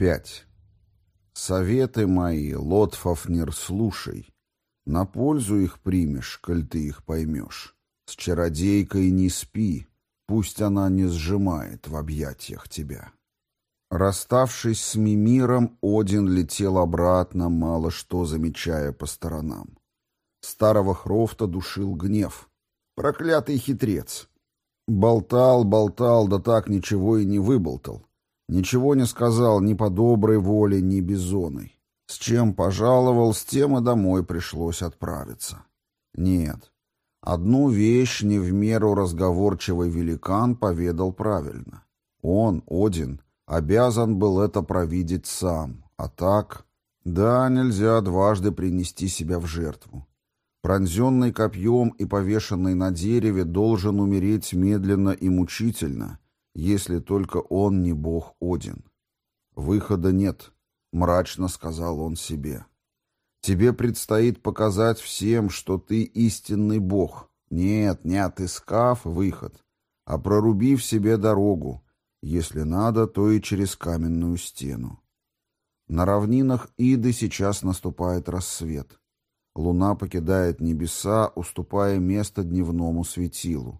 5. Советы мои, Лотфафнер, слушай. На пользу их примешь, коль ты их поймешь. С чародейкой не спи, пусть она не сжимает в объятиях тебя. Расставшись с Мимиром, Один летел обратно, мало что замечая по сторонам. Старого Хрофта душил гнев. Проклятый хитрец! Болтал, болтал, да так ничего и не выболтал. Ничего не сказал ни по доброй воле, ни безоной. С чем пожаловал, с тем и домой пришлось отправиться. Нет, одну вещь не в меру разговорчивый великан поведал правильно. Он, Один, обязан был это провидеть сам, а так... Да, нельзя дважды принести себя в жертву. Пронзенный копьем и повешенный на дереве должен умереть медленно и мучительно, если только он не бог Один. Выхода нет, мрачно сказал он себе. Тебе предстоит показать всем, что ты истинный бог. Нет, не отыскав выход, а прорубив себе дорогу, если надо, то и через каменную стену. На равнинах Иды сейчас наступает рассвет. Луна покидает небеса, уступая место дневному светилу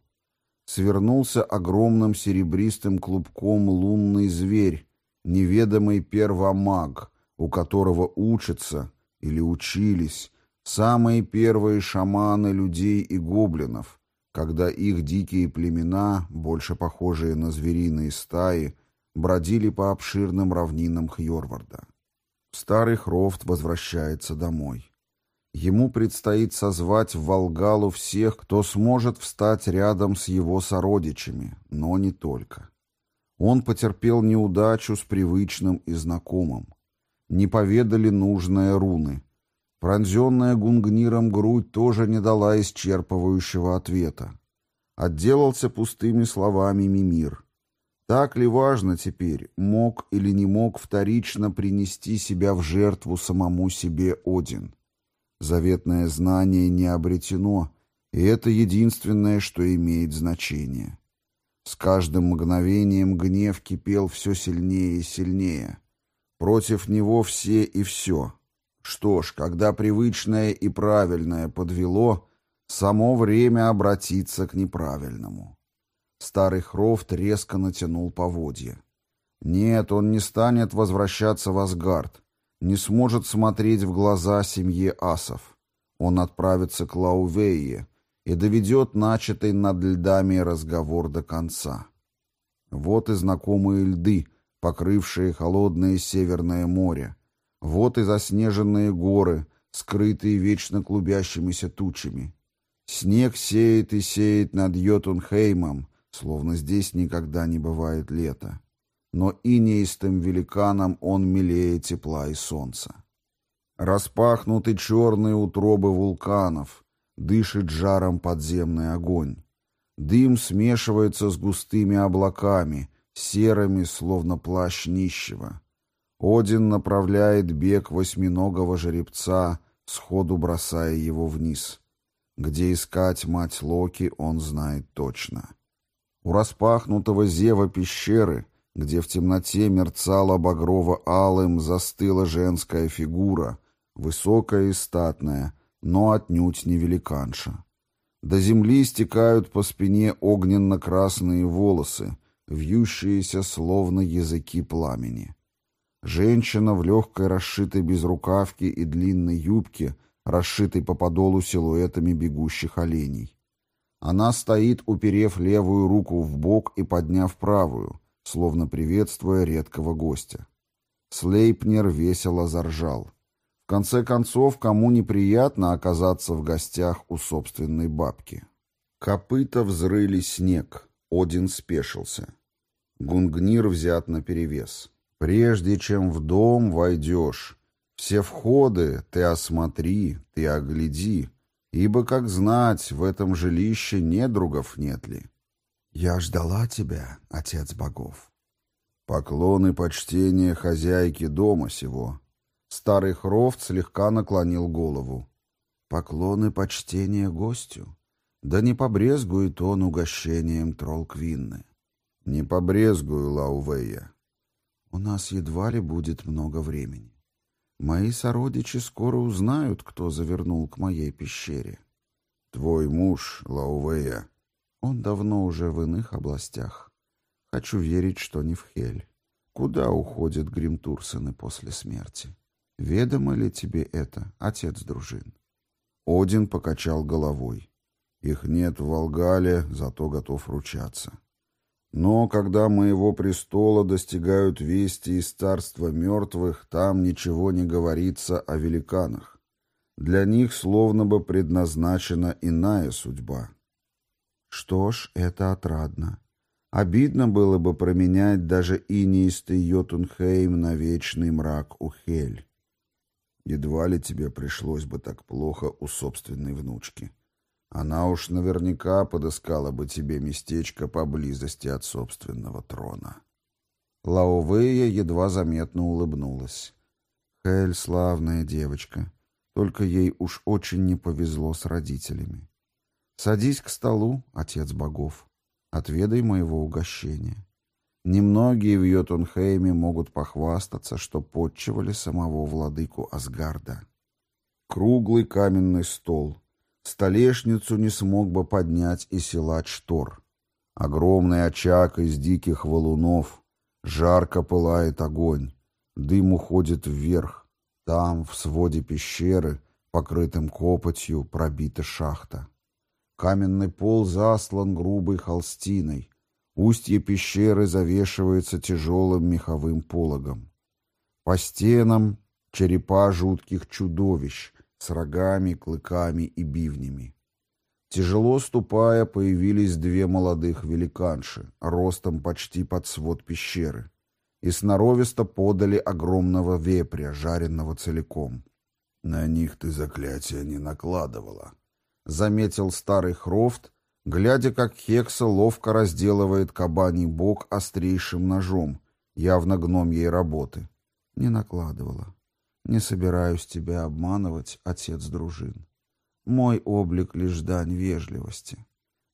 свернулся огромным серебристым клубком лунный зверь, неведомый первомаг, у которого учатся или учились самые первые шаманы людей и гоблинов, когда их дикие племена, больше похожие на звериные стаи, бродили по обширным равнинам Хьорварда. Старый Хрофт возвращается домой. Ему предстоит созвать в Волгалу всех, кто сможет встать рядом с его сородичами, но не только. Он потерпел неудачу с привычным и знакомым. Не поведали нужные руны. Пронзенная гунгниром грудь тоже не дала исчерпывающего ответа. Отделался пустыми словами Мимир. Так ли важно теперь, мог или не мог вторично принести себя в жертву самому себе Один? Заветное знание не обретено, и это единственное, что имеет значение. С каждым мгновением гнев кипел все сильнее и сильнее. Против него все и все. Что ж, когда привычное и правильное подвело, само время обратиться к неправильному. Старый Хрофт резко натянул поводья. Нет, он не станет возвращаться в Асгард не сможет смотреть в глаза семье асов. Он отправится к Лаувее и доведет начатый над льдами разговор до конца. Вот и знакомые льды, покрывшие холодное Северное море. Вот и заснеженные горы, скрытые вечно клубящимися тучами. Снег сеет и сеет над Йотунхеймом, словно здесь никогда не бывает лета но инеистым великаном он милее тепла и солнца. Распахнуты черные утробы вулканов, дышит жаром подземный огонь. Дым смешивается с густыми облаками, серыми, словно плащ нищего. Один направляет бег восьминогого жеребца, сходу бросая его вниз. Где искать мать Локи, он знает точно. У распахнутого зева пещеры где в темноте мерцала багрово-алым застыла женская фигура, высокая и статная, но отнюдь не великанша. До земли стекают по спине огненно-красные волосы, вьющиеся словно языки пламени. Женщина в легкой расшитой безрукавке и длинной юбке, расшитой по подолу силуэтами бегущих оленей. Она стоит, уперев левую руку в бок и подняв правую, словно приветствуя редкого гостя. Слейпнер весело заржал. В конце концов, кому неприятно оказаться в гостях у собственной бабки. Копыта взрыли снег. Один спешился. Гунгнир взят на перевес. Прежде чем в дом войдешь, все входы ты осмотри, ты огляди, ибо, как знать, в этом жилище недругов нет ли. «Я ждала тебя, отец богов». Поклон и почтение хозяйки дома сего. Старый Хрофт слегка наклонил голову. Поклон и почтение гостю. Да не побрезгует он угощением Тролквинны. Не побрезгую, Лаувея. У нас едва ли будет много времени. Мои сородичи скоро узнают, кто завернул к моей пещере. Твой муж, Лаувея. Он давно уже в иных областях. Хочу верить, что не в Хель. Куда уходят Гримтурсены после смерти? Ведомо ли тебе это, отец дружин? Один покачал головой. Их нет в Волгале, зато готов ручаться. Но когда моего престола достигают вести из царства мертвых, там ничего не говорится о великанах. Для них словно бы предназначена иная судьба. Что ж, это отрадно. Обидно было бы променять даже инеистый Йотунхейм на вечный мрак Ухель. Едва ли тебе пришлось бы так плохо у собственной внучки. Она уж наверняка подыскала бы тебе местечко поблизости от собственного трона. Лаувея едва заметно улыбнулась. Хель славная девочка, только ей уж очень не повезло с родителями. Садись к столу, отец богов, отведай моего угощения. Немногие в Йотунхейме могут похвастаться, что подчивали самого владыку Асгарда. Круглый каменный стол — Столешницу не смог бы поднять и силач штор. Огромный очаг из диких валунов. Жарко пылает огонь. Дым уходит вверх. Там, в своде пещеры, покрытым копотью, пробита шахта. Каменный пол заслан грубой холстиной. Устье пещеры завешивается тяжелым меховым пологом. По стенам черепа жутких чудовищ, с рогами, клыками и бивнями. Тяжело ступая, появились две молодых великанши, ростом почти под свод пещеры, и сноровисто подали огромного вепря, жареного целиком. «На них ты заклятия не накладывала», — заметил старый Хрофт, глядя, как Хекса ловко разделывает кабаний бок острейшим ножом, явно гномьей работы. Не накладывала. Не собираюсь тебя обманывать, отец дружин. Мой облик — лишь дань вежливости.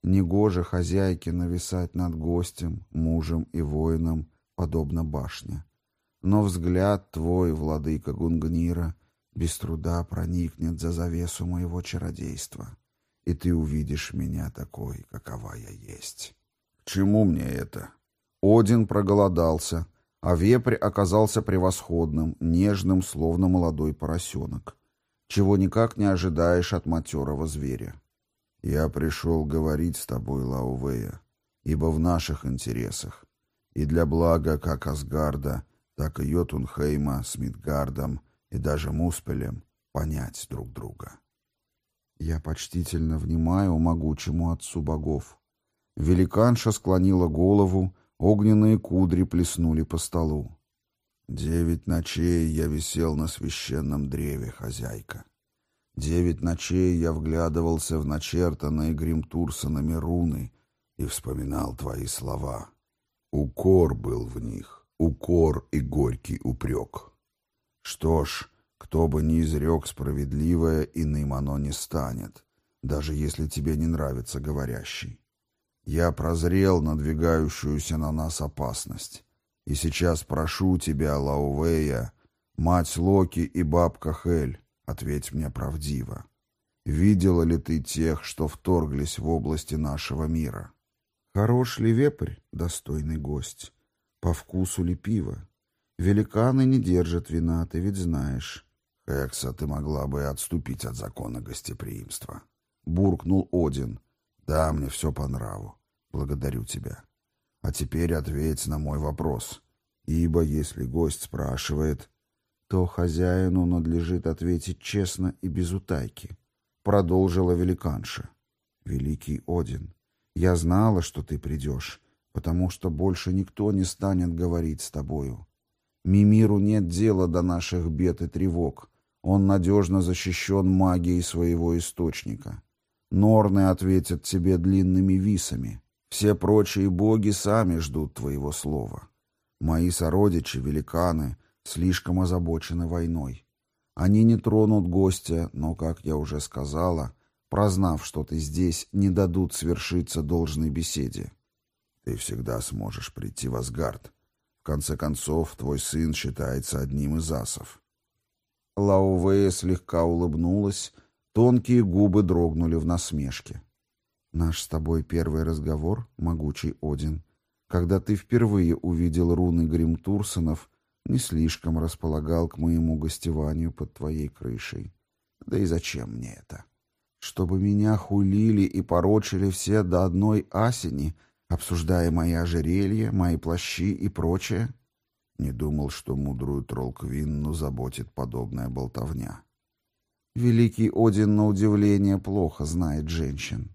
Негоже хозяйке нависать над гостем, мужем и воином, подобно башне. Но взгляд твой, владыка Гунгнира, без труда проникнет за завесу моего чародейства, и ты увидишь меня такой, какова я есть. К чему мне это? Один проголодался, а вепрь оказался превосходным, нежным, словно молодой поросенок, чего никак не ожидаешь от матерого зверя. «Я пришел говорить с тобой, Лаувея, ибо в наших интересах, и для блага как Асгарда, так и Йотунхейма с Мидгардом и даже Муспелем понять друг друга». Я почтительно внимаю могучему отцу богов. Великанша склонила голову, Огненные кудри плеснули по столу. Девять ночей я висел на священном древе, хозяйка. Девять ночей я вглядывался в начертанные Гримтурсонами руны и вспоминал твои слова. Укор был в них, укор и горький упрек. Что ж, кто бы ни изрек справедливое, иным оно не станет, даже если тебе не нравится говорящий. Я прозрел надвигающуюся на нас опасность. И сейчас прошу тебя, Лаувея, мать Локи и бабка Хель, ответь мне правдиво. Видела ли ты тех, что вторглись в области нашего мира? Хорош ли вепрь, достойный гость? По вкусу ли пиво? Великаны не держат вина, ты ведь знаешь. Хекса, ты могла бы отступить от закона гостеприимства. Буркнул Один. Да, мне все по нраву. Благодарю тебя. А теперь ответь на мой вопрос. Ибо если гость спрашивает, то хозяину надлежит ответить честно и без утайки. Продолжила великанша. Великий Один, я знала, что ты придешь, потому что больше никто не станет говорить с тобою. Мимиру нет дела до наших бед и тревог. Он надежно защищен магией своего источника. Норны ответят тебе длинными висами. Все прочие боги сами ждут твоего слова. Мои сородичи, великаны, слишком озабочены войной. Они не тронут гостя, но, как я уже сказала, прознав, что ты здесь, не дадут свершиться должной беседе. Ты всегда сможешь прийти в Асгард. Конце концов, твой сын считается одним из асов. Лаувея слегка улыбнулась, тонкие губы дрогнули в насмешке. «Наш с тобой первый разговор, могучий Один, когда ты впервые увидел руны Гримтурсонов, не слишком располагал к моему гостеванию под твоей крышей. Да и зачем мне это? Чтобы меня хулили и порочили все до одной асени, обсуждая мои ожерелья, мои плащи и прочее? Не думал, что мудрую Тролквинну заботит подобная болтовня. Великий Один, на удивление, плохо знает женщин.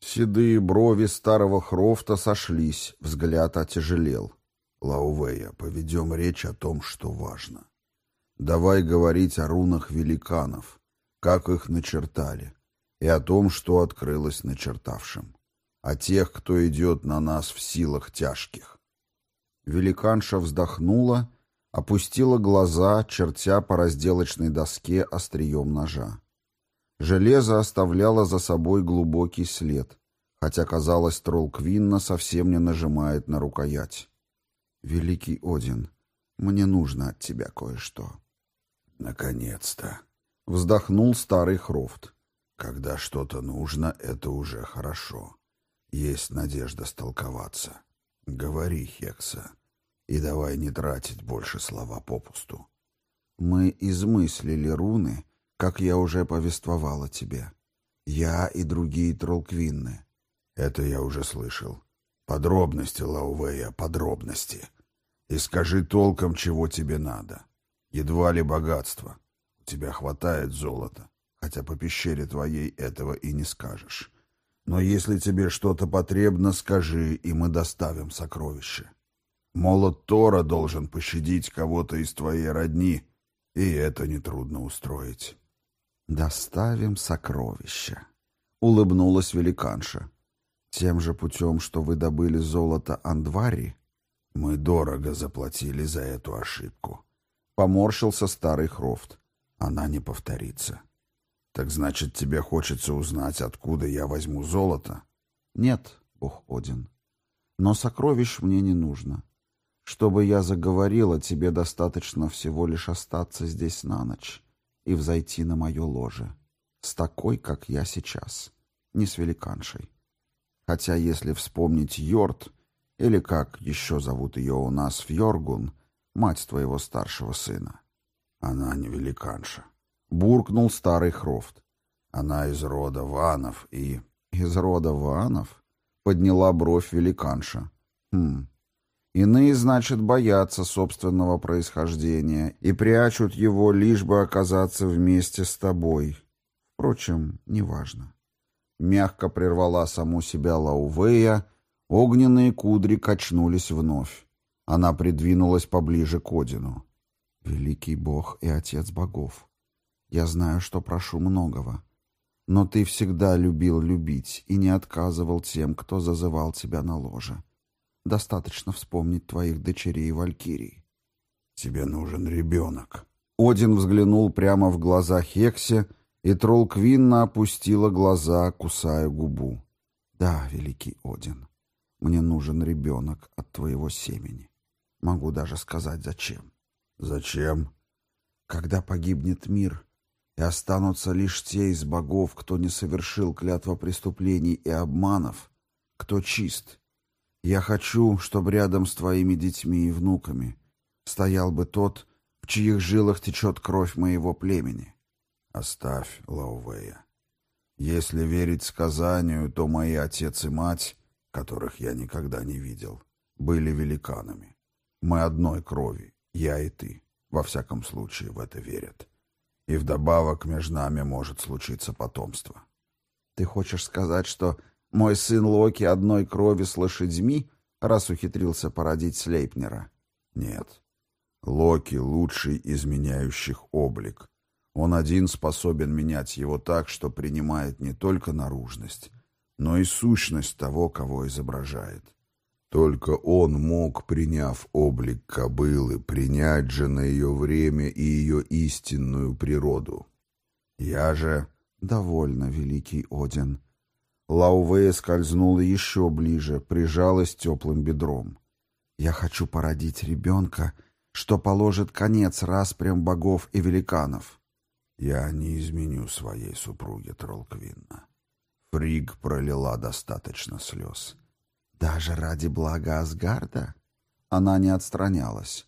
Седые брови старого Хрофта сошлись, взгляд отяжелел. Лаувея, поведем речь о том, что важно. Давай говорить о рунах великанов, как их начертали, и о том, что открылось начертавшим о тех, кто идет на нас в силах тяжких. Великанша вздохнула, опустила глаза, чертя по разделочной доске острием ножа. Железо оставляло за собой глубокий след, хотя, казалось, тролл Квинна совсем не нажимает на рукоять. «Великий Один, мне нужно от тебя кое-что». «Наконец-то!» — вздохнул старый Хрофт. «Когда что-то нужно, это уже хорошо». Есть надежда столковаться. Говори, Хекса, и давай не тратить больше слова попусту. Мы измыслили руны, как я уже повествовала тебе. Я и другие тролквинны. Это я уже слышал. Подробности, Лаувея, подробности. И скажи толком, чего тебе надо. Едва ли богатство. У тебя хватает золота, хотя по пещере твоей этого и не скажешь. Но если тебе что-то потребно, скажи, и мы доставим сокровище. Молот Тора должен пощадить кого-то из твоей родни, и это нетрудно устроить. «Доставим сокровища», — улыбнулась великанша. «Тем же путем, что вы добыли золото Андвари?» «Мы дорого заплатили за эту ошибку», — поморщился старый Хрофт. «Она не повторится». «Так значит, тебе хочется узнать, откуда я возьму золото?» «Нет, бог Один. Но сокровищ мне не нужно. Чтобы я заговорила, тебе достаточно всего лишь остаться здесь на ночь и взойти на мое ложе. С такой, как я сейчас, не с великаншей. Хотя, если вспомнить Йорд, или как еще зовут ее у нас в Йоргун, мать твоего старшего сына, она не великанша. — буркнул старый Хрофт. «Она из рода Ванов и...» «Из рода Ванов?» — подняла бровь великанша. «Хм. Иные, значит, боятся собственного происхождения и прячут его, лишь бы оказаться вместе с тобой. Впрочем, неважно». Мягко прервала саму себя Лаувея, огненные кудри качнулись вновь. Она придвинулась поближе к Одину. «Великий бог и отец богов». Я знаю, что прошу многого. Но ты всегда любил любить и не отказывал тем, кто зазывал тебя на ложе. Достаточно вспомнить твоих дочерей и валькирий. Тебе нужен ребенок. Один взглянул прямо в глаза Хексе, и тролл Квинна опустила глаза, кусая губу. Да, великий Один, мне нужен ребенок от твоего семени. Могу даже сказать, зачем. Зачем? Когда погибнет мир, и останутся лишь те из богов, кто не совершил клятва преступлений и обманов, кто чист. Я хочу, чтобы рядом с твоими детьми и внуками стоял бы тот, в чьих жилах течет кровь моего племени. Оставь, Лаувея. Если верить сказанию, то мои отец и мать, которых я никогда не видел, были великанами. Мы одной крови, я и ты, во всяком случае, в это верят. И вдобавок между нами может случиться потомство. Ты хочешь сказать, что мой сын Локи одной крови с лошадьми, раз ухитрился породить Слейпнера? Нет. Локи — лучший из меняющих облик. Он один способен менять его так, что принимает не только наружность, но и сущность того, кого изображает. Только он мог, приняв облик кобылы, принять же на ее время и ее истинную природу. Я же... Довольно, великий Один. Лаувея скользнула еще ближе, прижалась теплым бедром. Я хочу породить ребенка, что положит конец распрям богов и великанов. Я не изменю своей супруге Тролквинна. Фриг пролила достаточно слез. Даже ради блага Асгарда? Она не отстранялась.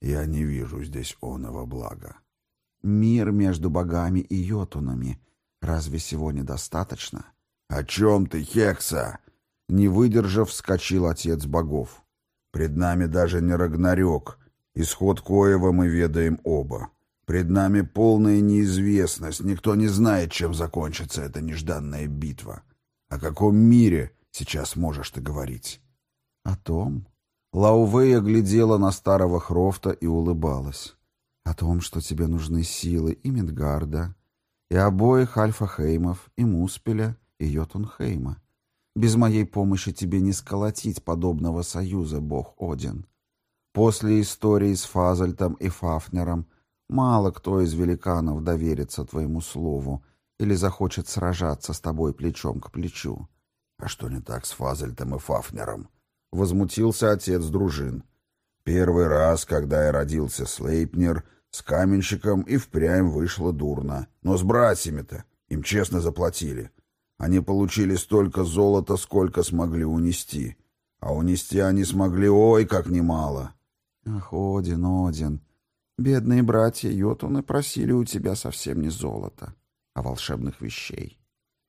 Я не вижу здесь оного блага. Мир между богами и йотунами. Разве всего недостаточно? О чем ты, Хекса? Не выдержав, вскочил отец богов. Пред нами даже не Рагнарёк. Исход коего мы ведаем оба. Пред нами полная неизвестность. Никто не знает, чем закончится эта нежданная битва. О каком мире сейчас можешь ты говорить? О том. Лаувея глядела на старого Хрофта и улыбалась. О том, что тебе нужны силы и Мидгарда, и обоих Альфа-Хеймов, и Муспеля, и Йотунхейма. Без моей помощи тебе не сколотить подобного союза, бог Один. После истории с Фазальтом и Фафнером мало кто из великанов доверится твоему слову или захочет сражаться с тобой плечом к плечу. — А что не так с Фазальтом и Фафнером? — возмутился отец дружин. — Первый раз, когда я родился Слейпнер, с каменщиком и впрямь вышло дурно. Но с братьями-то им честно заплатили. Они получили столько золота, сколько смогли унести. А унести они смогли ой как немало. Ах, Один, Один, бедные братья Йотуны просили у тебя совсем не золота, а волшебных вещей.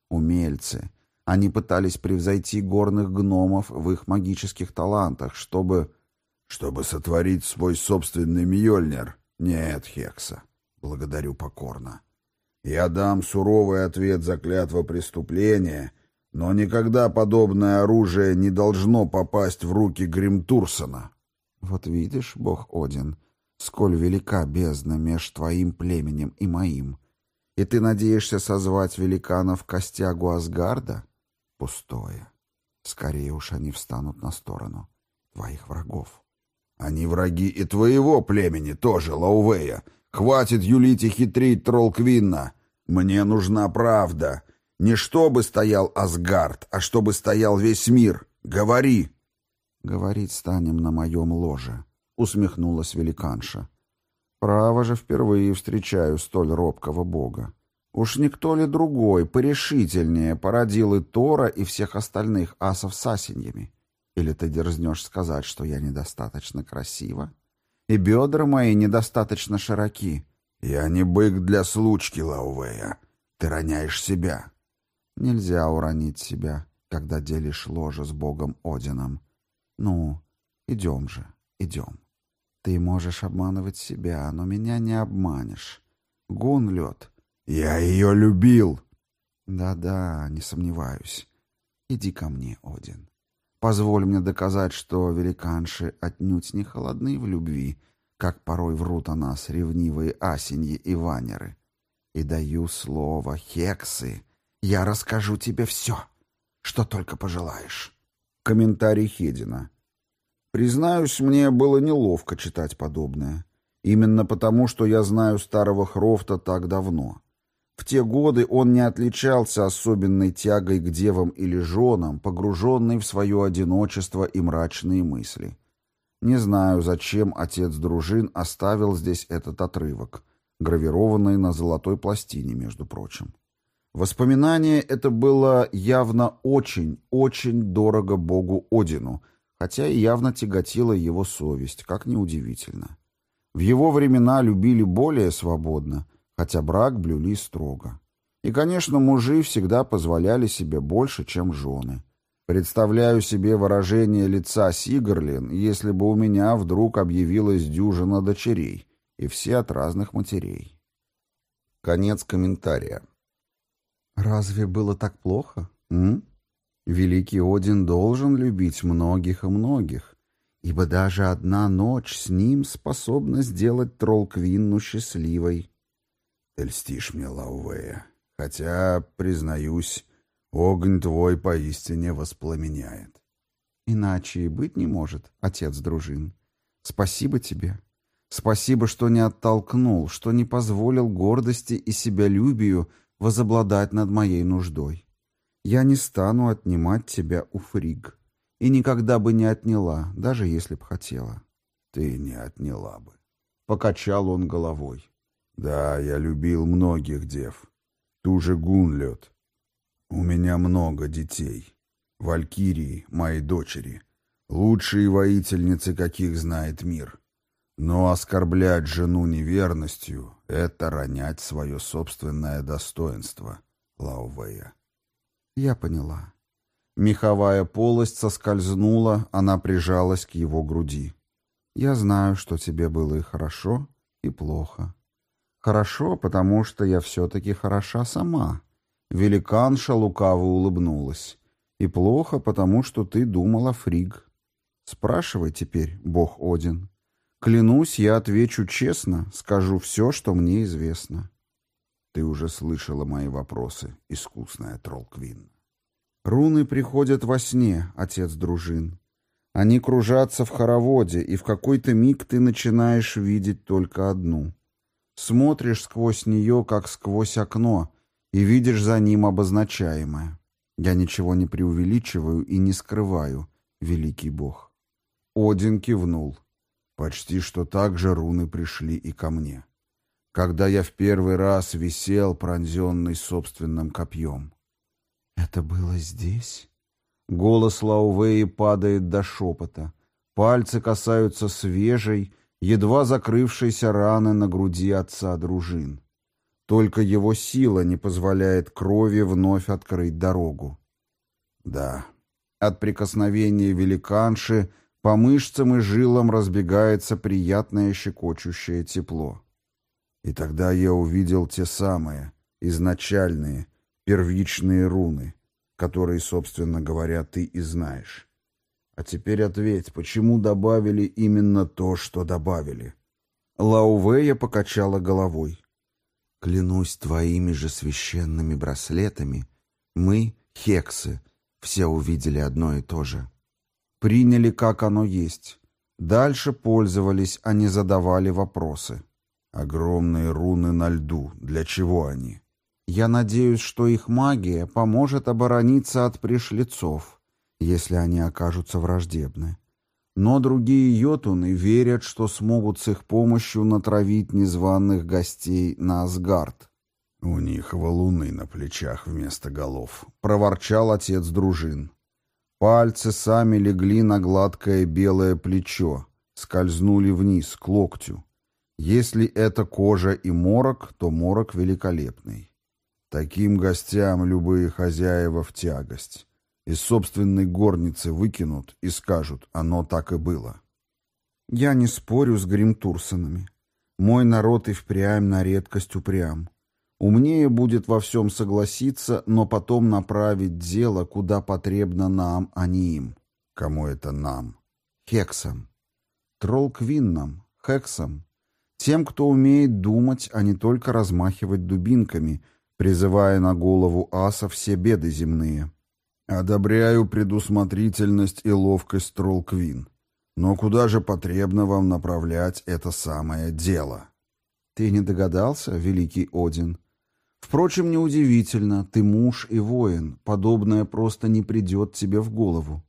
Умельцы. Они пытались превзойти горных гномов в их магических талантах, чтобы... Чтобы сотворить свой собственный Мьёльнир. Нет, Хекса, благодарю покорно. Я дам суровый ответ за клятво преступления, но никогда подобное оружие не должно попасть в руки Гримтурсона. Вот видишь, бог Один, сколь велика бездна меж твоим племенем и моим. И ты надеешься созвать великанов к костягу Асгарда? Пустое. Скорее уж они встанут на сторону твоих врагов. Они враги и твоего племени тоже, Лаувея, — Хватит юлить и хитрить, тролл Квинна. Мне нужна правда. Не чтобы стоял Асгард, а чтобы стоял весь мир. Говори!» «Говорить станем на моем ложе», — усмехнулась великанша. «Право же впервые встречаю столь робкого бога. Уж никто ли другой, порешительнее, породил и Тора, и всех остальных асов с асеньями? Или ты дерзнешь сказать, что я недостаточно красива?» и бедра мои недостаточно широки. Я не бык для случки, Лаувея. Ты роняешь себя. Нельзя уронить себя, когда делишь ложе с богом Одином. Ну, идем же, идем. Ты можешь обманывать себя, но меня не обманешь. Гун лед. Я ее любил. Да-да, не сомневаюсь. Иди ко мне, Один. Позволь мне доказать, что великанши отнюдь не холодны в любви, как порой врут о нас ревнивые асеньи и ванеры. И даю слово, хексы, я расскажу тебе все, что только пожелаешь. Комментарий Хедина. Признаюсь, мне было неловко читать подобное. Именно потому, что я знаю старого Хрофта так давно. В те годы он не отличался особенной тягой к девам или женам, погруженной в свое одиночество и мрачные мысли. Не знаю, зачем отец дружин оставил здесь этот отрывок, гравированный на золотой пластине, между прочим. Воспоминание это было явно очень, очень дорого богу Одину, хотя и явно тяготила его совесть, как неудивительно. В его времена любили более свободно – хотя брак блюли строго. И, конечно, мужи всегда позволяли себе больше, чем жены. Представляю себе выражение лица Сигарлин, если бы у меня вдруг объявилась дюжина дочерей, и все от разных матерей. Конец комментария. Разве было так плохо? М? Великий Один должен любить многих и многих, ибо даже одна ночь с ним способна сделать Тролл-Квинну счастливой. Ты льстишь мне, Лаувея, хотя, признаюсь, огонь твой поистине воспламеняет. Иначе и быть не может, отец дружин. Спасибо тебе. Спасибо, что не оттолкнул, что не позволил гордости и себялюбию возобладать над моей нуждой. Я не стану отнимать тебя у фриг. и никогда бы не отняла, даже если б хотела. Ты не отняла бы. Покачал он головой. Да, я любил многих дев. Ту же Гунлет. У меня много детей. Валькирии, мои дочери. Лучшие воительницы, каких знает мир. Но оскорблять жену неверностью — это ронять свое собственное достоинство, Лаувея. Я поняла. Меховая полость соскользнула, она прижалась к его груди. Я знаю, что тебе было и хорошо, и плохо. Хорошо, потому что я все-таки хороша сама. Великанша лукаво улыбнулась. И плохо, потому что ты думала, Фриг. Спрашивай теперь, бог Один. Клянусь, я отвечу честно, скажу все, что мне известно. Ты уже слышала мои вопросы, искусная Тролквин. Руны приходят во сне, отец дружин. Они кружатся в хороводе, и в какой-то миг ты начинаешь видеть только одну. Смотришь сквозь нее, как сквозь окно, и видишь за ним обозначаемое. Я ничего не преувеличиваю и не скрываю, великий бог. Один кивнул. Почти что так же руны пришли и ко мне. Когда я в первый раз висел, пронзенный собственным копьем. «Это было здесь?» Голос Лаувеи падает до шепота. Пальцы касаются свежей, едва закрывшейся раны на груди отца дружин. Только его сила не позволяет крови вновь открыть дорогу. Да, от прикосновения великанши по мышцам и жилам разбегается приятное щекочущее тепло. И тогда я увидел те самые, изначальные, первичные руны, которые, собственно говоря, ты и знаешь. А теперь ответь, почему добавили именно то, что добавили? Лаувея покачала головой. Клянусь твоими же священными браслетами, мы, хексы, все увидели одно и то же. Приняли, как оно есть. Дальше пользовались, а не задавали вопросы. Огромные руны на льду. Для чего они? Я надеюсь, что их магия поможет оборониться от пришлецов, если они окажутся враждебны. Но другие йотуны верят, что смогут с их помощью натравить незваных гостей на Асгард. «У них валуны на плечах вместо голов», — проворчал отец дружин. Пальцы сами легли на гладкое белое плечо, скользнули вниз, к локтю. Если это кожа и морок, то морок великолепный. Таким гостям любые хозяева в тягость. Из собственной горницы выкинут и скажут, оно так и было. Я не спорю с Гримтурсонами. Мой народ и впрямь на редкость упрям. Умнее будет во всем согласиться, но потом направить дело, куда потребно нам, а не им. Кому это нам? Хексам. Троллквиннам, хексам. Тем, кто умеет думать, а не только размахивать дубинками, призывая на голову аса все беды земные. Одобряю предусмотрительность и ловкость Троллквин. Но куда же потребно вам направлять это самое дело? Ты не догадался, великий Один? Впрочем, неудивительно, ты муж и воин, подобное просто не придет тебе в голову.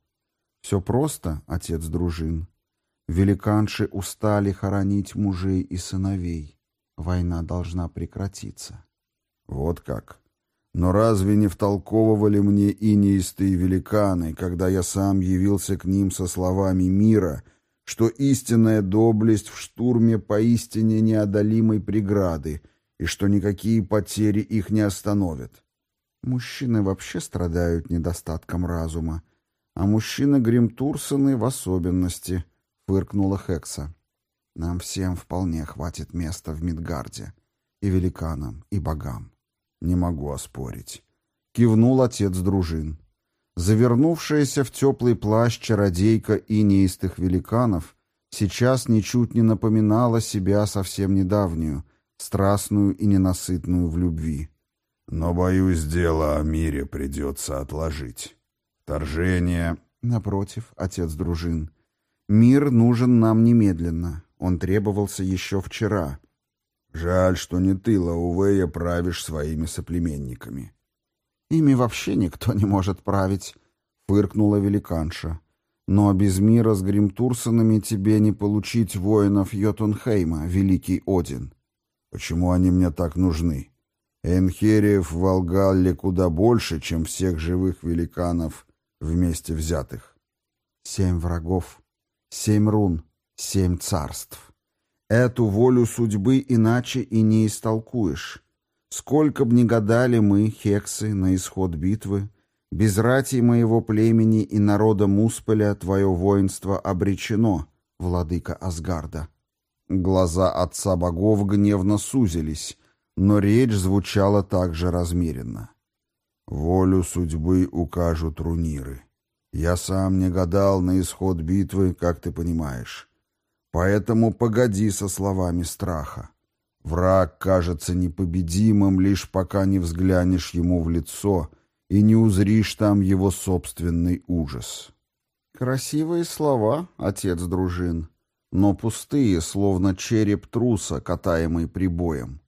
Все просто, отец дружин. Великанши устали хоронить мужей и сыновей. Война должна прекратиться. Вот как. Но разве не втолковывали мне инеистые великаны, когда я сам явился к ним со словами мира, что истинная доблесть в штурме поистине неодолимой преграды, и что никакие потери их не остановят? Мужчины вообще страдают недостатком разума, а мужчины Гримтурсоны в особенности — фыркнула Хекса. Нам всем вполне хватит места в Мидгарде. И великанам, и богам. Не могу оспорить. Кивнул отец дружин. Завернувшаяся в теплый плащ чародейка и неистых великанов сейчас ничуть не напоминала себя совсем недавнюю, страстную и ненасытную в любви. Но, боюсь, дело о мире придется отложить. Вторжение... Напротив, отец дружин, Мир нужен нам немедленно. Он требовался еще вчера. Жаль, что не ты, Лаувея, правишь своими соплеменниками. Ими вообще никто не может править, фыркнула великанша. Но без мира с Гримтурсонами тебе не получить воинов Йотунхейма, великий Один. Почему они мне так нужны? Энхериев в Волгалле куда больше, чем всех живых великанов вместе взятых. Семь врагов, семь рун, семь царств. Эту волю судьбы иначе и не истолкуешь. Сколько б ни гадали мы, хексы, на исход битвы, без рати моего племени и народа Муспеля твое воинство обречено, владыка Асгарда. Глаза отца богов гневно сузились, но речь звучала также размеренно. «Волю судьбы укажут руниры. Я сам не гадал на исход битвы, как ты понимаешь. Поэтому погоди со словами страха. Враг кажется непобедимым, лишь пока не взглянешь ему в лицо и не узришь там его собственный ужас». «Красивые слова, отец дружин», но пустые, словно череп труса, катаемый прибоем.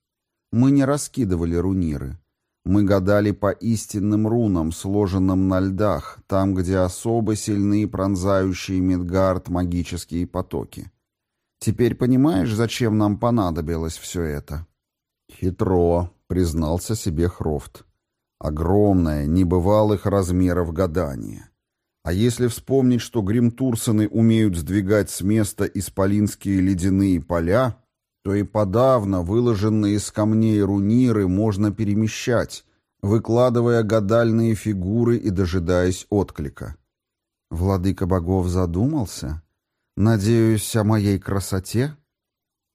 Мы не раскидывали руниры. Мы гадали по истинным рунам, сложенным на льдах, там, где особо сильны пронзающие Мидгард магические потоки. Теперь понимаешь, зачем нам понадобилось все это? Хитро, признался себе Хрофт. Огромное, небывалых размеров гадание. А если вспомнить, что гримтурсоны умеют сдвигать с места исполинские ледяные поля, то и подавно выложенные из камней руниры можно перемещать, выкладывая гадальные фигуры и дожидаясь отклика. Владыка богов задумался? Надеюсь, о моей красоте?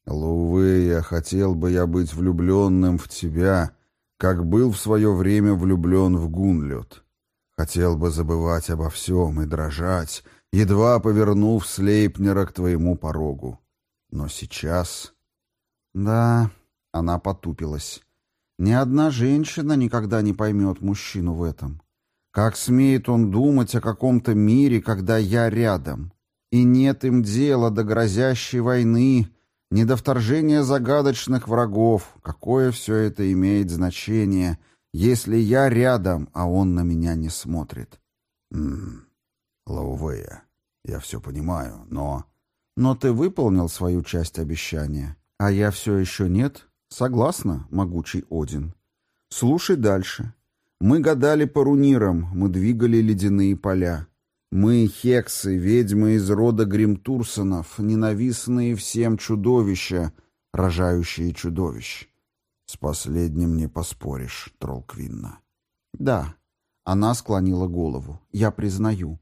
Лувея, хотел бы я быть влюбленным в тебя, как был в свое время влюблен в Гунлет. Хотел бы забывать обо всем и дрожать, едва повернув Слейпнера к твоему порогу. Но сейчас... Да, она потупилась. Ни одна женщина никогда не поймет мужчину в этом. Как смеет он думать о каком-то мире, когда я рядом? И нет им дела до грозящей войны, ни до вторжения загадочных врагов. Какое все это имеет значение — если я рядом, а он на меня не смотрит. Ммм, Лаувея, я все понимаю, но... Но ты выполнил свою часть обещания, а я все еще нет? Согласна, могучий Один? Слушай дальше. Мы гадали по рунирам, мы двигали ледяные поля. Мы, хексы, ведьмы из рода Гримтурсонов, ненавистные всем чудовища, рожающие чудовищ. «С последним не поспоришь, Тролквинна». «Да». Она склонила голову. «Я признаю.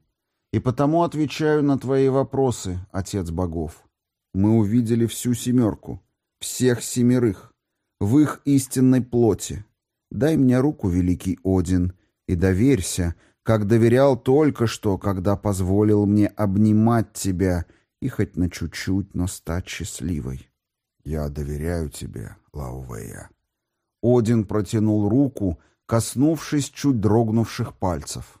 И потому отвечаю на твои вопросы, Отец Богов. Мы увидели всю семерку, всех семерых, в их истинной плоти. Дай мне руку, великий Один, и доверься, как доверял только что, когда позволил мне обнимать тебя и хоть на чуть-чуть, но стать счастливой». «Я доверяю тебе, Лаувея», один протянул руку, коснувшись чуть дрогнувших пальцев.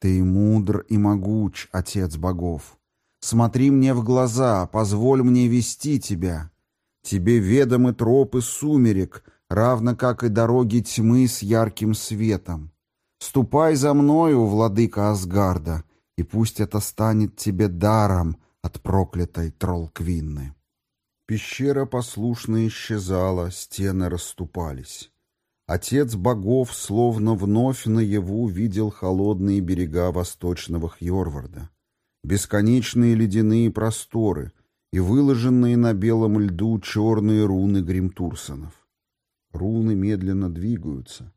«Ты мудр и могуч, Отец богов. Смотри мне в глаза, позволь мне вести тебя. Тебе ведомы тропы сумерек, равно как и дороги тьмы с ярким светом. Ступай за мною, владыка Асгарда, и пусть это станет тебе даром от проклятой Тролквинны». Пещера послушно исчезала, стены расступались. Отец богов словно вновь наяву видел холодные берега восточного Хьорварда, бесконечные ледяные просторы и выложенные на белом льду черные руны Гримтурсонов. Руны медленно двигаются.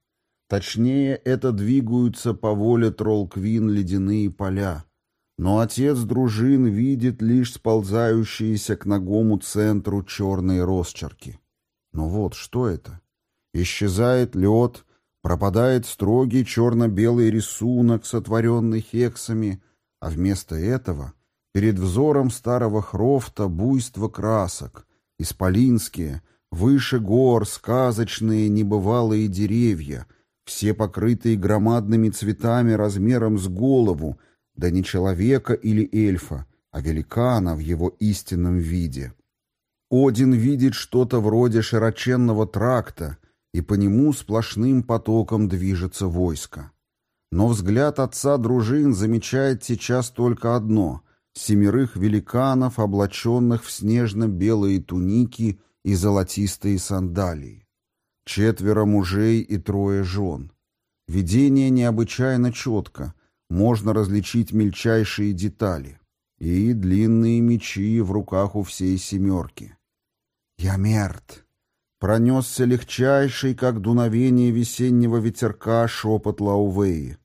Точнее, это двигаются по воле Тролквин ледяные поля, но отец дружин видит лишь сползающиеся к ногому центру черные росчерки. Но вот что это? Исчезает лед, пропадает строгий черно-белый рисунок, сотворенный хексами, а вместо этого перед взором старого хрофта буйство красок, исполинские, выше гор, сказочные небывалые деревья, все покрытые громадными цветами размером с голову, да не человека или эльфа, а великана в его истинном виде. Один видит что-то вроде широченного тракта, и по нему сплошным потоком движется войско. Но взгляд отца дружин замечает сейчас только одно — семерых великанов, облаченных в снежно-белые туники и золотистые сандалии. Четверо мужей и трое жен. Видение необычайно четко, можно различить мельчайшие детали. И длинные мечи в руках у всей семерки. «Я мерт!» Пронесся легчайший, как дуновение весеннего ветерка, шепот Лаувеи.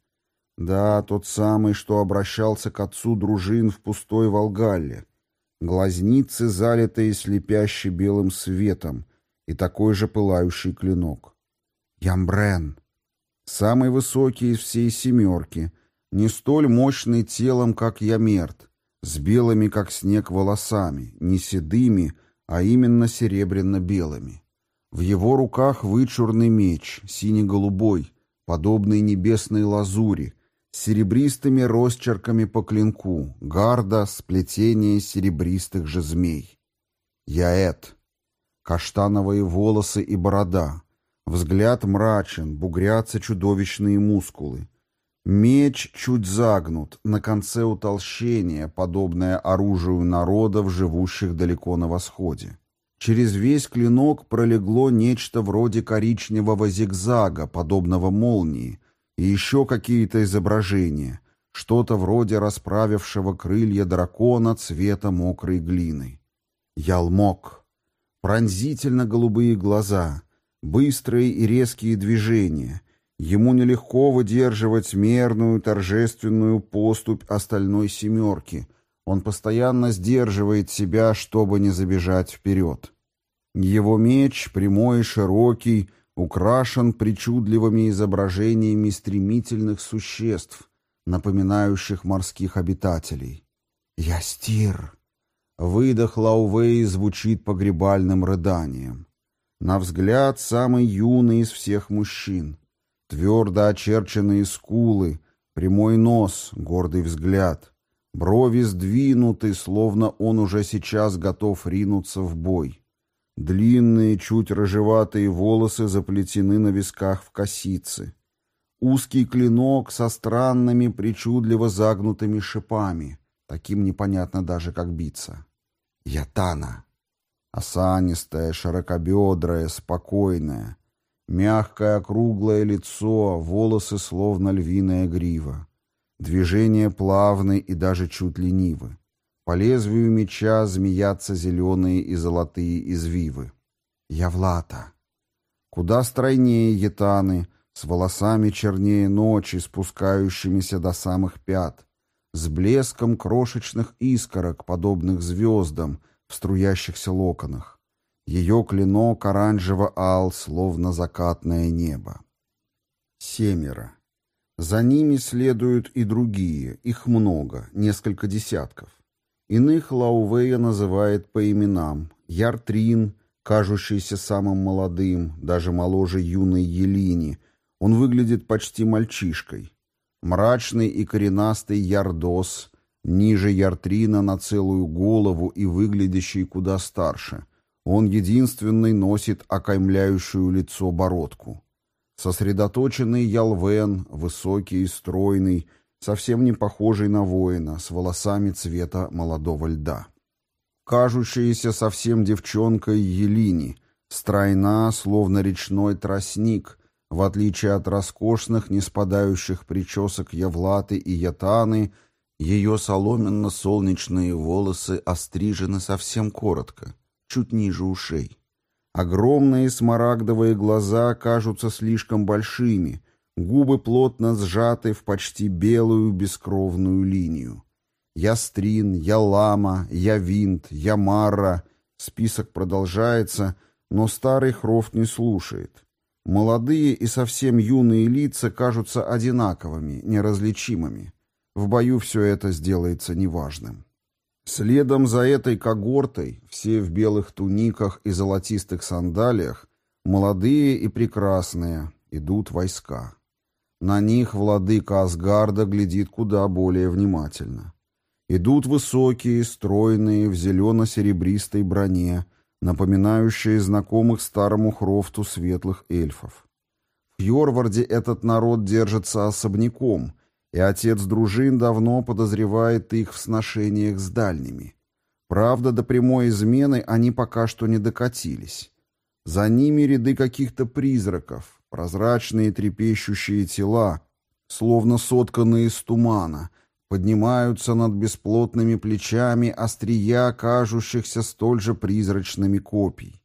Да, тот самый, что обращался к отцу дружин в пустой Волгалле. Глазницы, залитые слепяще белым светом, и такой же пылающий клинок. Ямбрен. Самый высокий из всей семерки, не столь мощный телом, как Ямерт, с белыми, как снег, волосами, не седыми, а именно серебряно-белыми. В его руках вычурный меч, сине-голубой, подобный небесной лазури, с серебристыми росчерками по клинку, гарда, сплетение серебристых же змей. Яэт. Каштановые волосы и борода. Взгляд мрачен, бугрятся чудовищные мускулы. Меч чуть загнут, на конце утолщение, подобное оружию народов, живущих далеко на восходе. Через весь клинок пролегло нечто вроде коричневого зигзага, подобного молнии, и еще какие-то изображения, что-то вроде расправившего крылья дракона цвета мокрой глины. Ялмок. Пронзительно-голубые глаза, быстрые и резкие движения. Ему нелегко выдерживать мерную торжественную поступь остальной семерки — он постоянно сдерживает себя, чтобы не забежать вперед. Его меч, прямой и широкий, украшен причудливыми изображениями стремительных существ, напоминающих морских обитателей. «Ястир!» Выдох Лаувей звучит погребальным рыданием. На взгляд самый юный из всех мужчин. Твердо очерченные скулы, прямой нос, гордый взгляд. Брови сдвинуты, словно он уже сейчас готов ринуться в бой. Длинные, чуть рыжеватые волосы заплетены на висках в косицы. Узкий клинок со странными, причудливо загнутыми шипами. Таким непонятно даже, как биться. Ятана. Осанистое, широкобедрое, спокойное. Мягкое округлое лицо, волосы словно львиная грива. Движения плавны и даже чуть ленивы. По лезвию меча змеятся зеленые и золотые извивы. Явлата. Куда стройнее етаны, с волосами чернее ночи, спускающимися до самых пят, с блеском крошечных искорок, подобных звездам в струящихся локонах. Ее клинок оранжево-ал, словно закатное небо. Семеро. За ними следуют и другие, их много, несколько десятков. Иных Лаувея называет по именам. Яртрин, кажущийся самым молодым, даже моложе юной Елини, он выглядит почти мальчишкой. Мрачный и коренастый Ярдос, ниже Яртрина на целую голову и выглядящий куда старше. Он единственный носит окаймляющую лицо бородку. Сосредоточенный Ялвен, высокий и стройный, совсем не похожий на воина, с волосами цвета молодого льда. Кажущаяся совсем девчонкой Елини, стройна, словно речной тростник, в отличие от роскошных, не спадающих причесок Явлаты и Ятаны, ее соломенно-солнечные волосы острижены совсем коротко, чуть ниже ушей. Огромные смарагдовые глаза кажутся слишком большими, губы плотно сжаты в почти белую бескровную линию. Ястрин, Ялама, Явинт, Ямарра. Список продолжается, но старый Хрофт не слушает. Молодые и совсем юные лица кажутся одинаковыми, неразличимыми. В бою все это сделается неважным. Следом за этой когортой, все в белых туниках и золотистых сандалиях, молодые и прекрасные, идут войска. На них владыка Асгарда глядит куда более внимательно. Идут высокие, стройные, в зелено-серебристой броне, напоминающие знакомых старому Хрофту светлых эльфов. В Йорварде этот народ держится особняком, и отец дружин давно подозревает их в сношениях с дальними. Правда, до прямой измены они пока что не докатились. За ними ряды каких-то призраков, прозрачные трепещущие тела, словно сотканные из тумана, поднимаются над бесплотными плечами острия, кажущихся столь же призрачными копий.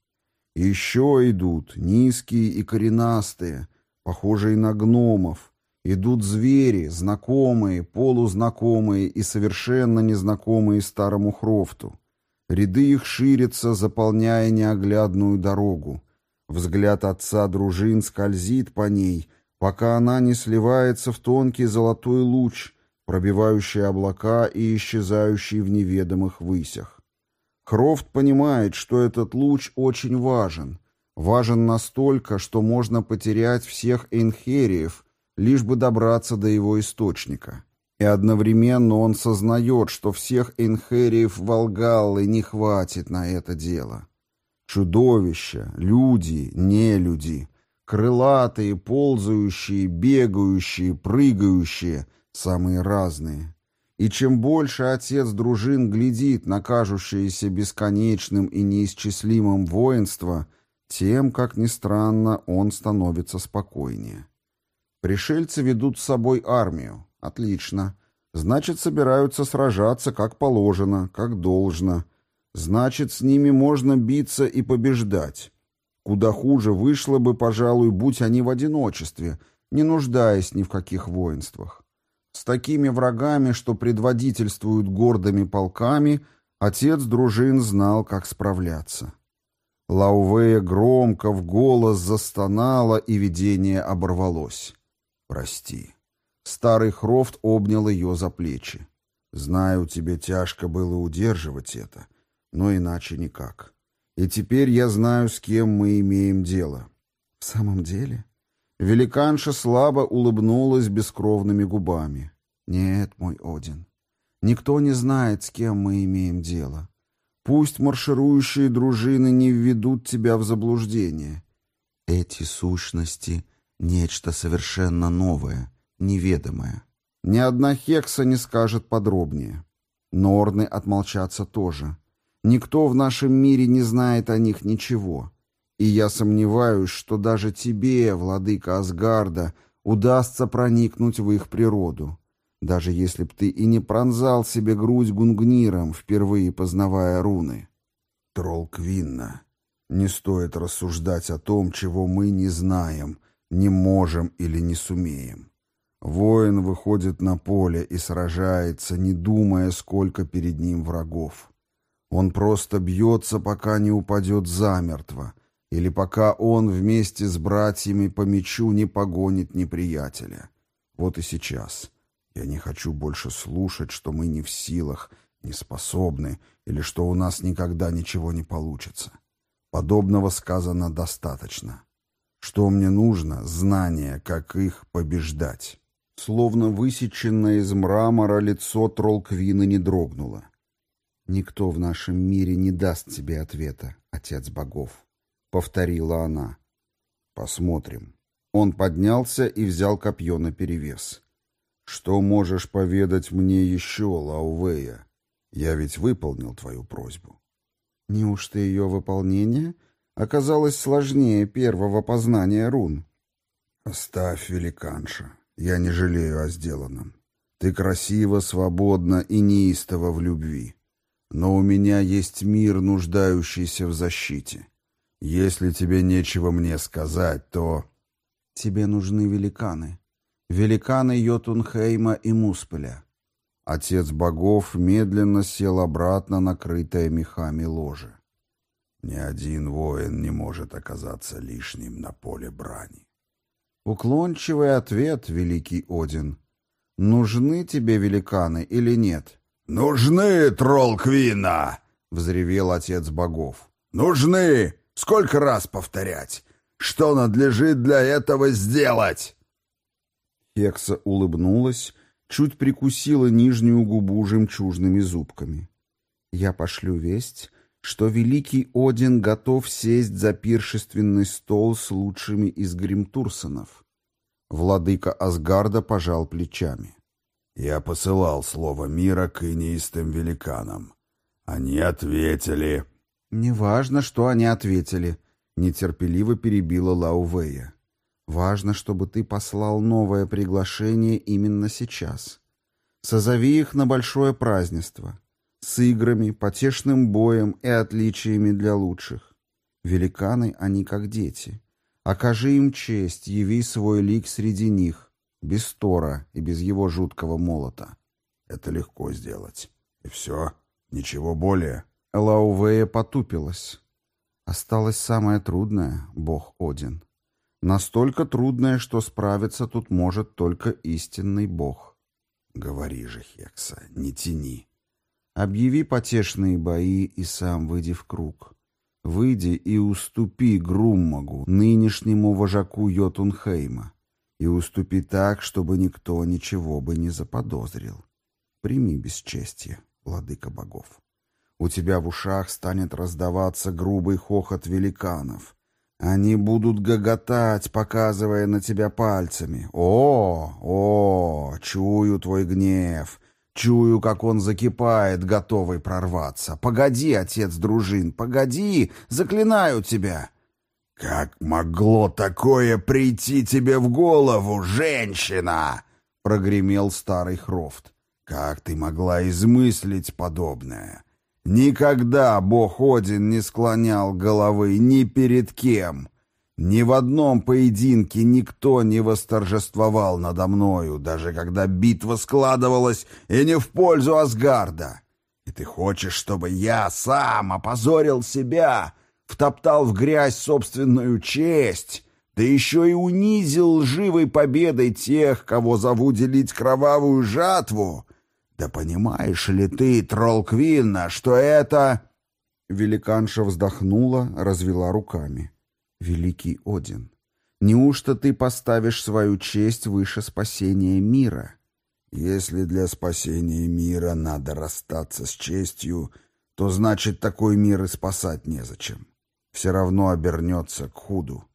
еще идут низкие и коренастые, похожие на гномов, идут звери, знакомые, полузнакомые и совершенно незнакомые старому Хрофту. Ряды их ширятся, заполняя неоглядную дорогу. Взгляд отца дружин скользит по ней, пока она не сливается в тонкий золотой луч, пробивающий облака и исчезающий в неведомых высях. Хрофт понимает, что этот луч очень важен. Важен настолько, что можно потерять всех энхериев, лишь бы добраться до его источника. И одновременно он сознает, что всех инхериев Волгаллы не хватит на это дело. Чудовища, люди, нелюди, крылатые, ползающие, бегающие, прыгающие, самые разные. И чем больше отец дружин глядит на кажущееся бесконечным и неисчислимым воинство, тем, как ни странно, он становится спокойнее. Пришельцы ведут с собой армию, Отлично. Значит, собираются сражаться как положено, как должно. Значит, с ними можно биться и побеждать. Куда хуже вышло бы, пожалуй, будь они в одиночестве, не нуждаясь ни в каких воинствах. С такими врагами, что предводительствуют гордыми полками, отец дружин знал, как справляться. Лаувея громко в голос застонала, и видение оборвалось. «Прости». Старый Хрофт обнял ее за плечи. «Знаю, тебе тяжко было удерживать это, но иначе никак. И теперь я знаю, с кем мы имеем дело». «В самом деле?» Великанша слабо улыбнулась бескровными губами. «Нет, мой Один, никто не знает, с кем мы имеем дело. Пусть марширующие дружины не введут тебя в заблуждение. Эти сущности — нечто совершенно новое» неведомое. Ни одна хекса не скажет подробнее. Норны отмолчатся тоже. Никто в нашем мире не знает о них ничего. И я сомневаюсь, что даже тебе, владыка Асгарда, удастся проникнуть в их природу. Даже если б ты и не пронзал себе грудь гунгниром, впервые познавая руны. Тролл Квинна. Не стоит рассуждать о том, чего мы не знаем, не можем или не сумеем. Воин выходит на поле и сражается, не думая, сколько перед ним врагов. Он просто бьется, пока не упадет замертво, или пока он вместе с братьями по мечу не погонит неприятеля. Вот и сейчас. Я не хочу больше слушать, что мы не в силах, не способны, или что у нас никогда ничего не получится. Подобного сказано достаточно. Что мне нужно? Знание, как их побеждать. Словно высеченное из мрамора лицо Тролквина не дрогнуло. «Никто в нашем мире не даст тебе ответа, отец богов», — повторила она. «Посмотрим». Он поднялся и взял копье наперевес. «Что можешь поведать мне еще, Лаувея? Я ведь выполнил твою просьбу». Неужто ее выполнение оказалось сложнее первого познания рун? «Оставь, великанша. Я не жалею о сделанном. Ты красива, свободна и неистова в любви. Но у меня есть мир, нуждающийся в защите. Если тебе нечего мне сказать, то... Тебе нужны великаны. Великаны Йотунхейма и Муспеля. Отец богов медленно сел обратно, накрытое мехами ложе. Ни один воин не может оказаться лишним на поле брани. Уклончивый ответ, великий Один. Нужны тебе великаны или нет? Нужны, тролл Квина! взревел отец богов. Нужны! Сколько раз повторять? Что надлежит для этого сделать? Хекса улыбнулась, чуть прикусила нижнюю губу жемчужными зубками. Я пошлю весть, что великий Один готов сесть за пиршественный стол с лучшими из гримтурсонов. Владыка Асгарда пожал плечами. «Я посылал слово мира к инеистым великанам. Они ответили...» «Неважно, что они ответили», — нетерпеливо перебила Лаувея. «Важно, чтобы ты послал новое приглашение именно сейчас. Созови их на большое празднество, с играми, потешным боем и отличиями для лучших. Великаны они как дети. Окажи им честь, яви свой лик среди них, без Тора и без его жуткого молота. Это легко сделать. И все, ничего более. Лаувея потупилась. Осталось самое трудное, бог Один. Настолько трудное, что справиться тут может только истинный бог. Говори же, Хекса, не тяни. Объяви потешные бои и сам выйди в круг. Выйди и уступи Груммагу, нынешнему вожаку Йотунхейма, и уступи так, чтобы никто ничего бы не заподозрил. Прими бесчестье, владыка богов. У тебя в ушах станет раздаваться грубый хохот великанов. Они будут гоготать, показывая на тебя пальцами. О, о, чую твой гнев, Чую, как он закипает, готовый прорваться. Погоди, отец дружин, погоди, заклинаю тебя. Как могло такое прийти тебе в голову, женщина? прогремел старый Хрофт. Как ты могла измыслить подобное? Никогда бог Один не склонял головы ни перед кем. Ни в одном поединке никто не восторжествовал надо мною, даже когда битва складывалась и не в пользу Асгарда. И ты хочешь, чтобы я сам опозорил себя, втоптал в грязь собственную честь, да еще и унизил лживой победой тех, кого зову делить кровавую жатву? Да понимаешь ли ты, Тролл-Квинна, что это...» Великанша вздохнула, развела руками. великий Один, неужто ты поставишь свою честь выше спасения мира? Если для спасения мира надо расстаться с честью, то значит такой мир и спасать незачем. Все равно обернется к худу.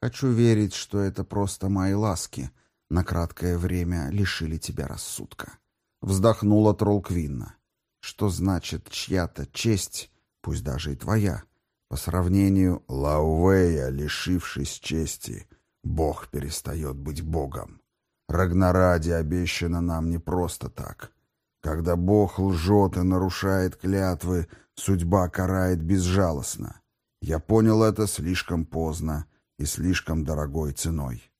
Хочу верить, что это просто мои ласки на краткое время лишили тебя рассудка. Вздохнула Тролквинна. Что значит чья-то честь, пусть даже и твоя, — по сравнению Лаувея, лишившись чести, Бог перестает быть Богом. Рагнараде обещано нам не просто так. Когда Бог лжет и нарушает клятвы, судьба карает безжалостно. Я понял это слишком поздно и слишком дорогой ценой.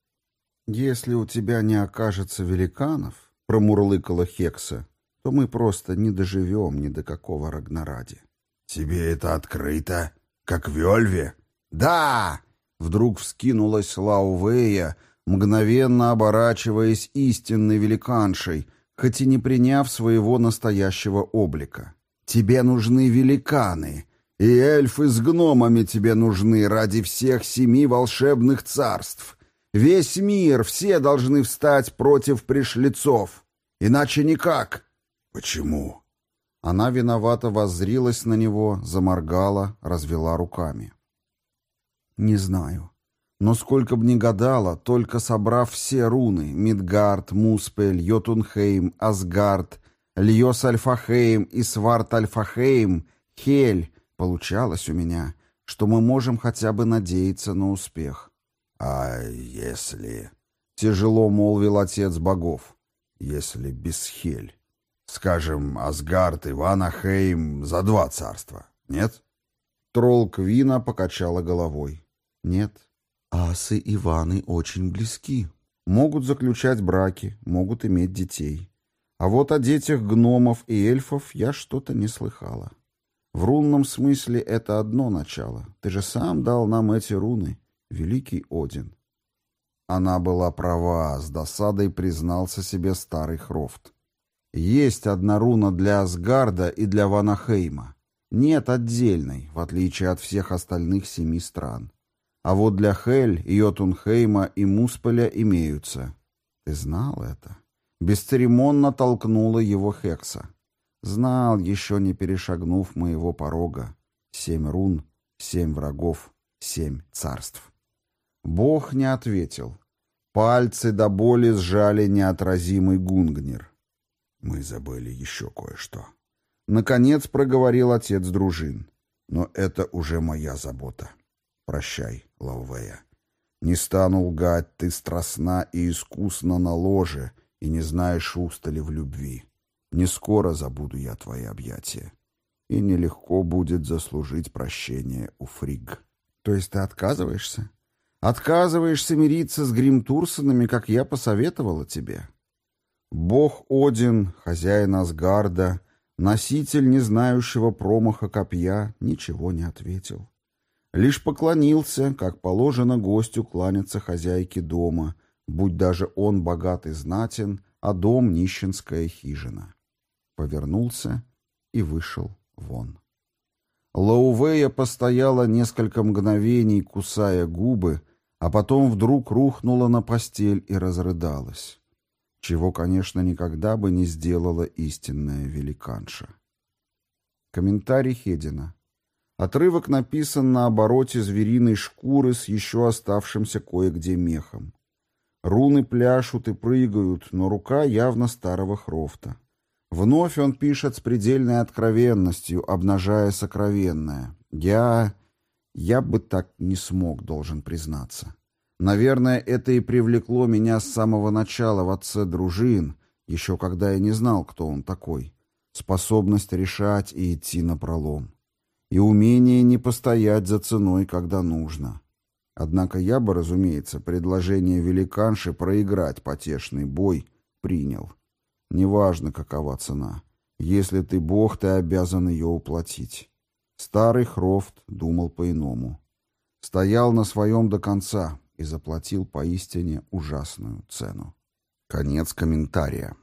«Если у тебя не окажется великанов, — промурлыкала Хекса, — то мы просто не доживем ни до какого Рагнараде». «Тебе это открыто?» «Как в Вельве?» «Да!» — вдруг вскинулась Лаувея, мгновенно оборачиваясь истинной великаншей, хоть и не приняв своего настоящего облика. «Тебе нужны великаны, и эльфы с гномами тебе нужны ради всех семи волшебных царств. Весь мир, все должны встать против пришлецов. Иначе никак». «Почему?» Она виновато воззрилась на него, заморгала, развела руками. «Не знаю. Но сколько б ни гадала, только собрав все руны — Мидгард, Муспель, Йотунхейм, Асгард, Льос-Альфахейм и Сварт-Альфахейм, Хель, получалось у меня, что мы можем хотя бы надеяться на успех». «А если...» — тяжело молвил отец богов. «Если без Хель?» Скажем, Асгард и Ванахейм за два царства, нет? Тролл Квина покачала головой. Нет. Асы и Ваны очень близки. Могут заключать браки, могут иметь детей. А вот о детях гномов и эльфов я что-то не слыхала. В рунном смысле это одно начало. Ты же сам дал нам эти руны, великий Один. Она была права, с досадой признался себе старый Хрофт. Есть одна руна для Асгарда и для Ванахейма. Нет отдельной, в отличие от всех остальных семи стран. А вот для Хель, Йотунхейма и Муспеля имеются. Ты знал это? Бесцеремонно толкнула его Хекса. Знал, еще не перешагнув моего порога. Семь рун, семь врагов, семь царств. Бог не ответил. Пальцы до боли сжали неотразимый гунгнер. Мы забыли еще кое-что. Наконец проговорил отец дружин. Но это уже моя забота. Прощай, Лаувея. Не стану лгать, ты страстна и искусна на ложе, и не знаешь устали в любви. Не скоро забуду я твои объятия. И нелегко будет заслужить прощение у Фриг. То есть ты отказываешься? Отказываешься мириться с Гримтурсонами, как я посоветовала тебе? Бог Один, хозяин Асгарда, носитель не знающего промаха копья, ничего не ответил. Лишь поклонился, как положено гостю кланяться хозяйке дома, будь даже он богат и знатен, а дом — нищенская хижина. Повернулся и вышел вон. Лаувея постояла несколько мгновений, кусая губы, а потом вдруг рухнула на постель и разрыдалась, чего, конечно, никогда бы не сделала истинная великанша. Комментарий Хедина. Отрывок написан на обороте звериной шкуры с еще оставшимся кое-где мехом. Руны пляшут и прыгают, но рука явно старого Хрофта. Вновь он пишет с предельной откровенностью, обнажая сокровенное. Я... я бы так не смог, должен признаться. Наверное, это и привлекло меня с самого начала в отце дружин, еще когда я не знал, кто он такой. Способность решать и идти напролом и умение не постоять за ценой, когда нужно. Однако я бы, разумеется, предложение великанши проиграть потешный бой принял. Неважно, какова цена. Если ты бог, ты обязан ее уплатить. Старый Хрофт думал по-иному. Стоял на своем до конца и заплатил поистине ужасную цену. Конец комментария.